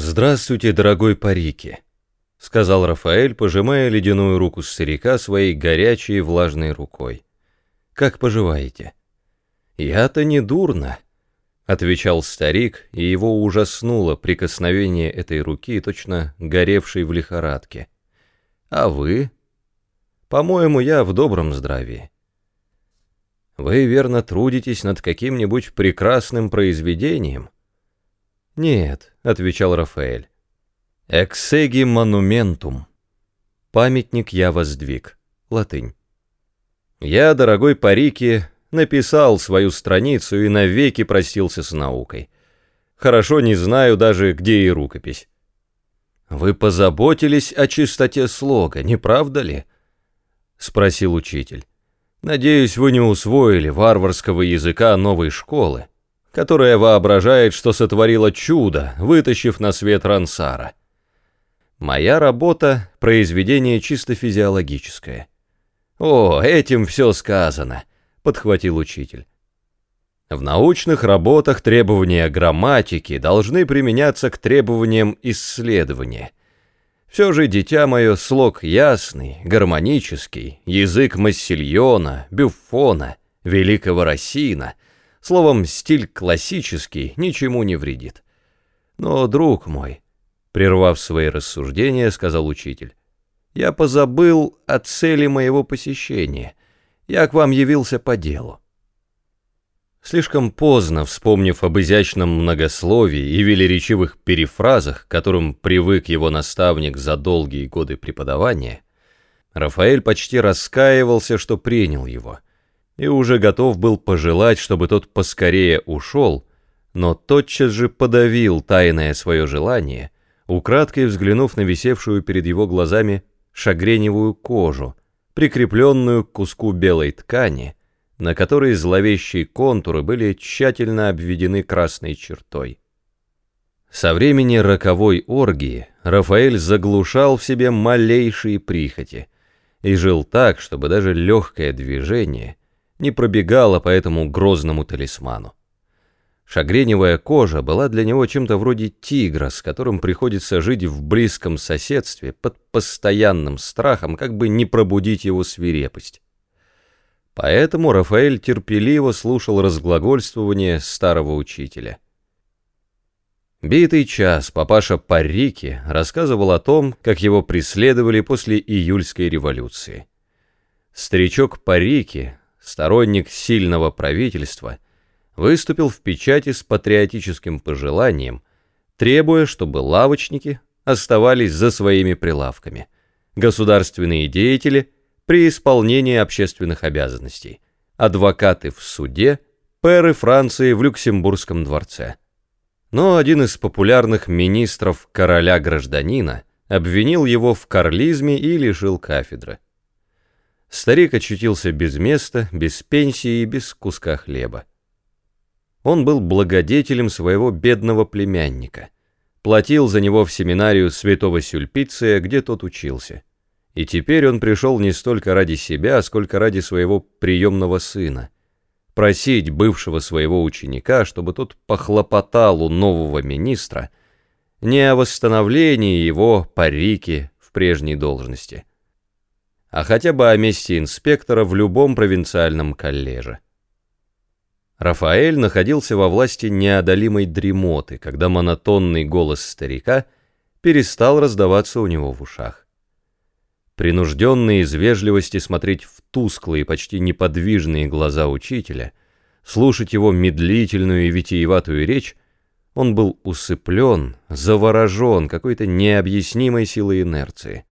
«Здравствуйте, дорогой Парики», — сказал Рафаэль, пожимая ледяную руку старика своей горячей и влажной рукой. «Как поживаете?» «Я-то не дурно», — отвечал старик, и его ужаснуло прикосновение этой руки, точно горевшей в лихорадке. «А вы?» «По-моему, я в добром здравии». «Вы, верно, трудитесь над каким-нибудь прекрасным произведением?» «Нет», — отвечал Рафаэль. «Эксеги монументум». «Памятник я воздвиг». Латынь. «Я, дорогой Парики, написал свою страницу и навеки простился с наукой. Хорошо не знаю даже, где и рукопись». «Вы позаботились о чистоте слога, не правда ли?» — спросил учитель. «Надеюсь, вы не усвоили варварского языка новой школы» которая воображает, что сотворила чудо, вытащив на свет Рансара. Моя работа — произведение чисто физиологическое. «О, этим все сказано», — подхватил учитель. В научных работах требования грамматики должны применяться к требованиям исследования. Все же, дитя мое, слог ясный, гармонический, язык Массильона, Бюффона, великого Рассина — Словом, стиль классический ничему не вредит. Но, друг мой, прервав свои рассуждения, сказал учитель, я позабыл о цели моего посещения. Я к вам явился по делу. Слишком поздно, вспомнив об изящном многословии и велеречивых перефразах, к которым привык его наставник за долгие годы преподавания, Рафаэль почти раскаивался, что принял его — и уже готов был пожелать, чтобы тот поскорее ушел, но тотчас же подавил тайное свое желание, украдкой взглянув на висевшую перед его глазами шагреневую кожу, прикрепленную к куску белой ткани, на которой зловещие контуры были тщательно обведены красной чертой. Со времени роковой оргии Рафаэль заглушал в себе малейшие прихоти и жил так, чтобы даже легкое движение не пробегала по этому грозному талисману. Шагреневая кожа была для него чем-то вроде тигра, с которым приходится жить в близком соседстве под постоянным страхом, как бы не пробудить его свирепость. Поэтому Рафаэль терпеливо слушал разглагольствование старого учителя. Битый час папаша Парики рассказывал о том, как его преследовали после июльской революции. Старичок Парики, сторонник сильного правительства, выступил в печати с патриотическим пожеланием, требуя, чтобы лавочники оставались за своими прилавками, государственные деятели при исполнении общественных обязанностей, адвокаты в суде, пэры Франции в Люксембургском дворце. Но один из популярных министров короля-гражданина обвинил его в карлизме и лишил кафедры. Старик очутился без места, без пенсии и без куска хлеба. Он был благодетелем своего бедного племянника, платил за него в семинарию святого Сюльпиция, где тот учился. И теперь он пришел не столько ради себя, сколько ради своего приемного сына, просить бывшего своего ученика, чтобы тот похлопотал у нового министра не о восстановлении его парики в прежней должности, а хотя бы о месте инспектора в любом провинциальном коллеже. Рафаэль находился во власти неодолимой дремоты, когда монотонный голос старика перестал раздаваться у него в ушах. Принужденный из вежливости смотреть в тусклые, почти неподвижные глаза учителя, слушать его медлительную и витиеватую речь, он был усыплен, заворожен какой-то необъяснимой силой инерции.